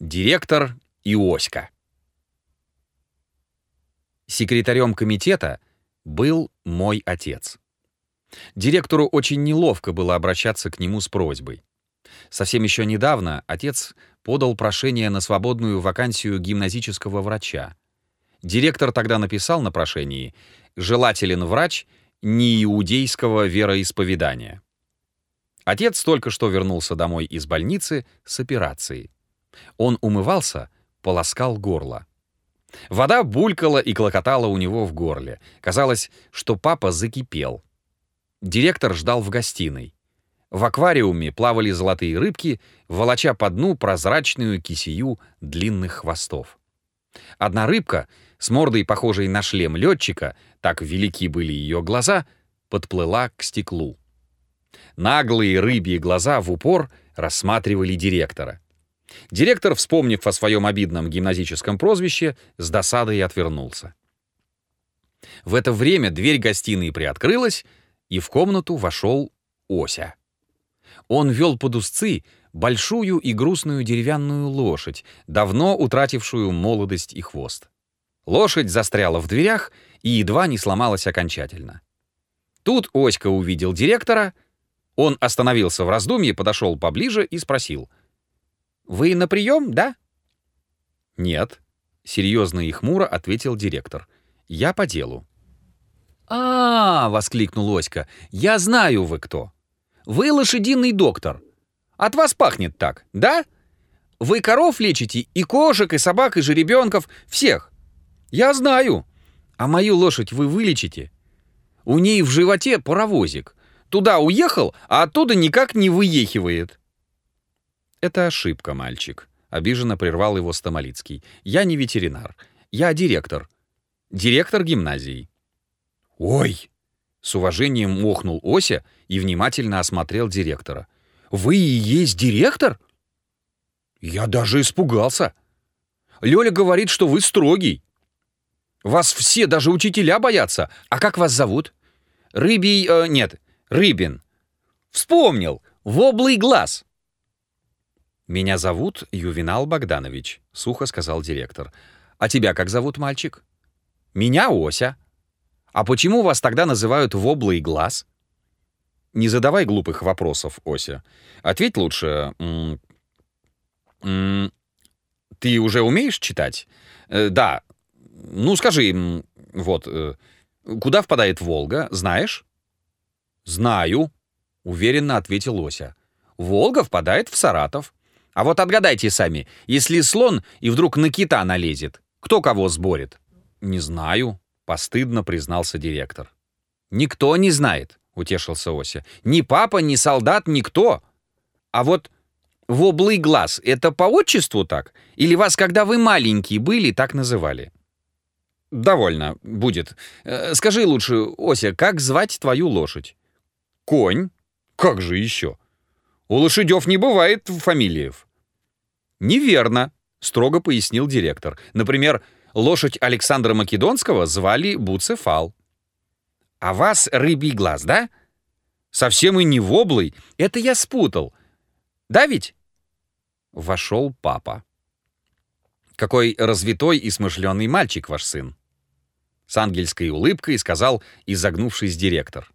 Директор и Оська. Секретарем комитета был мой отец. Директору очень неловко было обращаться к нему с просьбой. Совсем еще недавно отец подал прошение на свободную вакансию гимназического врача. Директор тогда написал на прошении «Желателен врач неиудейского вероисповедания». Отец только что вернулся домой из больницы с операцией. Он умывался, полоскал горло. Вода булькала и клокотала у него в горле. Казалось, что папа закипел. Директор ждал в гостиной. В аквариуме плавали золотые рыбки, волоча по дну прозрачную кисию длинных хвостов. Одна рыбка, с мордой похожей на шлем летчика, так велики были ее глаза, подплыла к стеклу. Наглые рыбьи глаза в упор рассматривали директора. Директор, вспомнив о своем обидном гимназическом прозвище, с досадой отвернулся. В это время дверь гостиной приоткрылась, и в комнату вошел Ося. Он вел под узцы большую и грустную деревянную лошадь, давно утратившую молодость и хвост. Лошадь застряла в дверях и едва не сломалась окончательно. Тут Оська увидел директора, он остановился в раздумье, подошел поближе и спросил. «Вы на прием, да?» «Нет», — серьезно и хмуро ответил директор. «Я по делу». «А, -а, -а — воскликнул Оська, — я знаю вы кто. Вы лошадиный доктор. От вас пахнет так, да? Вы коров лечите, и кошек, и собак, и жеребенков, всех. Я знаю. А мою лошадь вы вылечите? У ней в животе паровозик. Туда уехал, а оттуда никак не выехивает. Это ошибка, мальчик. Обиженно прервал его Стамолицкий. Я не ветеринар. Я директор. Директор гимназии. Ой! С уважением охнул Ося и внимательно осмотрел директора. «Вы и есть директор?» «Я даже испугался. Лёля говорит, что вы строгий. Вас все, даже учителя, боятся. А как вас зовут?» «Рыбий... Э, нет, Рыбин. Вспомнил! Воблый глаз!» «Меня зовут Ювенал Богданович», — сухо сказал директор. «А тебя как зовут, мальчик?» «Меня Ося». А почему вас тогда называют воблый глаз? Не задавай глупых вопросов, Ося. Ответь лучше... М -м ты уже умеешь читать? Э, да. Ну, скажи, вот, э, куда впадает Волга, знаешь? Знаю, уверенно ответил Ося. Волга впадает в Саратов. А вот отгадайте сами, если слон и вдруг на кита налезет, кто кого сборит? Не знаю, Постыдно признался директор. «Никто не знает», — утешился Ося. «Ни папа, ни солдат, никто. А вот воблый глаз — это по отчеству так? Или вас, когда вы маленькие были, так называли?» «Довольно будет. Э, скажи лучше, Ося, как звать твою лошадь?» «Конь? Как же еще? У лошадев не бывает фамилиев». «Неверно», — строго пояснил директор. «Например, Лошадь Александра Македонского звали Буцефал. А вас рыбий глаз, да? Совсем и не воблый. Это я спутал. Да ведь? Вошел папа. Какой развитой и смышленый мальчик ваш сын. С ангельской улыбкой сказал изогнувшись директор.